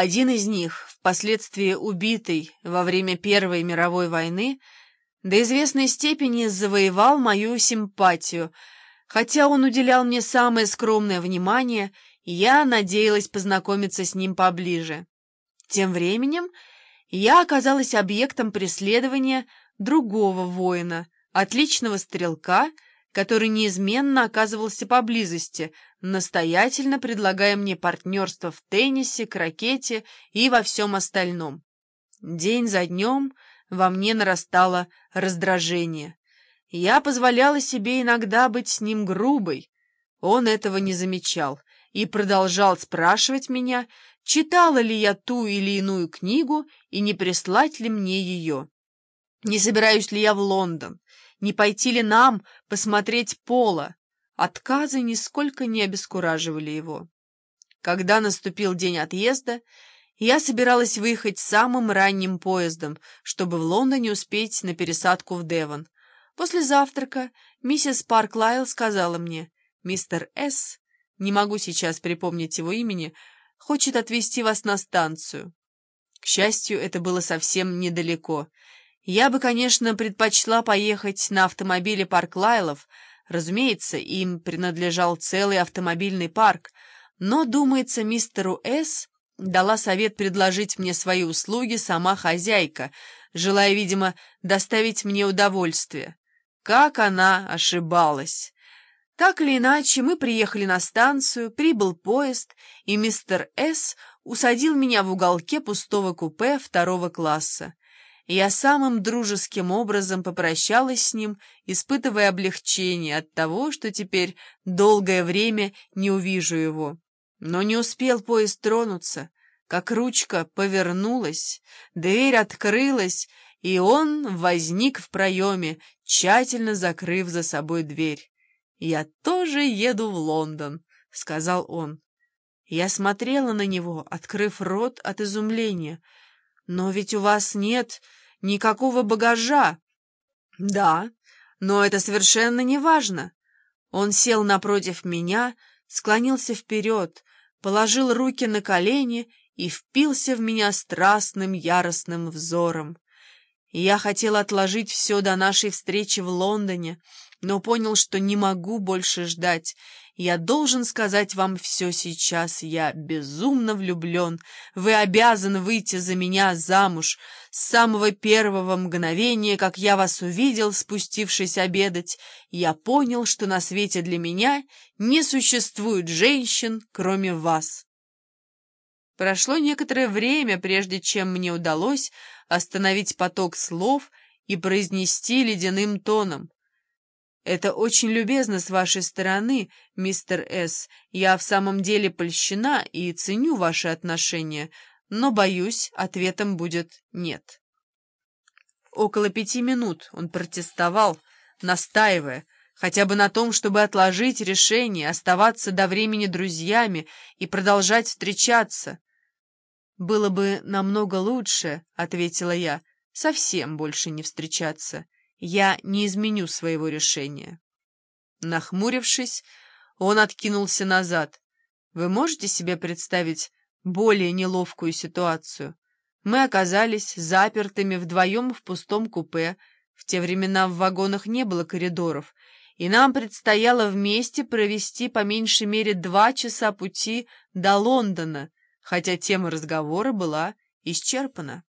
Один из них, впоследствии убитый во время Первой мировой войны, до известной степени завоевал мою симпатию. Хотя он уделял мне самое скромное внимание, я надеялась познакомиться с ним поближе. Тем временем я оказалась объектом преследования другого воина, отличного стрелка, который неизменно оказывался поблизости, настоятельно предлагая мне партнерство в теннисе, крокете и во всем остальном. День за днем во мне нарастало раздражение. Я позволяла себе иногда быть с ним грубой. Он этого не замечал и продолжал спрашивать меня, читала ли я ту или иную книгу и не прислать ли мне ее. Не собираюсь ли я в Лондон, не пойти ли нам посмотреть Пола. Отказы нисколько не обескураживали его. Когда наступил день отъезда, я собиралась выехать самым ранним поездом, чтобы в Лондоне успеть на пересадку в Девон. После завтрака миссис Парклайл сказала мне, «Мистер С., не могу сейчас припомнить его имени, хочет отвезти вас на станцию». К счастью, это было совсем недалеко — я бы, конечно, предпочла поехать на автомобиле Парклайлов. Разумеется, им принадлежал целый автомобильный парк, но, думается, мистеру С. дала совет предложить мне свои услуги сама хозяйка, желая, видимо, доставить мне удовольствие. Как она ошибалась! Так или иначе, мы приехали на станцию, прибыл поезд, и мистер С. усадил меня в уголке пустого купе второго класса. Я самым дружеским образом попрощалась с ним, испытывая облегчение от того, что теперь долгое время не увижу его. Но не успел поезд тронуться, как ручка повернулась, дверь открылась, и он возник в проеме, тщательно закрыв за собой дверь. «Я тоже еду в Лондон», — сказал он. Я смотрела на него, открыв рот от изумления. «Но ведь у вас нет никакого багажа». «Да, но это совершенно не важно». Он сел напротив меня, склонился вперед, положил руки на колени и впился в меня страстным яростным взором. Я хотел отложить все до нашей встречи в Лондоне, но понял, что не могу больше ждать. Я должен сказать вам все сейчас. Я безумно влюблен. Вы обязаны выйти за меня замуж. С самого первого мгновения, как я вас увидел, спустившись обедать, я понял, что на свете для меня не существует женщин, кроме вас. Прошло некоторое время, прежде чем мне удалось остановить поток слов и произнести ледяным тоном. «Это очень любезно с вашей стороны, мистер С. Я в самом деле польщена и ценю ваши отношения, но, боюсь, ответом будет «нет». Около пяти минут он протестовал, настаивая, хотя бы на том, чтобы отложить решение, оставаться до времени друзьями и продолжать встречаться. «Было бы намного лучше», — ответила я, — «совсем больше не встречаться». Я не изменю своего решения. Нахмурившись, он откинулся назад. Вы можете себе представить более неловкую ситуацию? Мы оказались запертыми вдвоем в пустом купе. В те времена в вагонах не было коридоров, и нам предстояло вместе провести по меньшей мере два часа пути до Лондона, хотя тема разговора была исчерпана.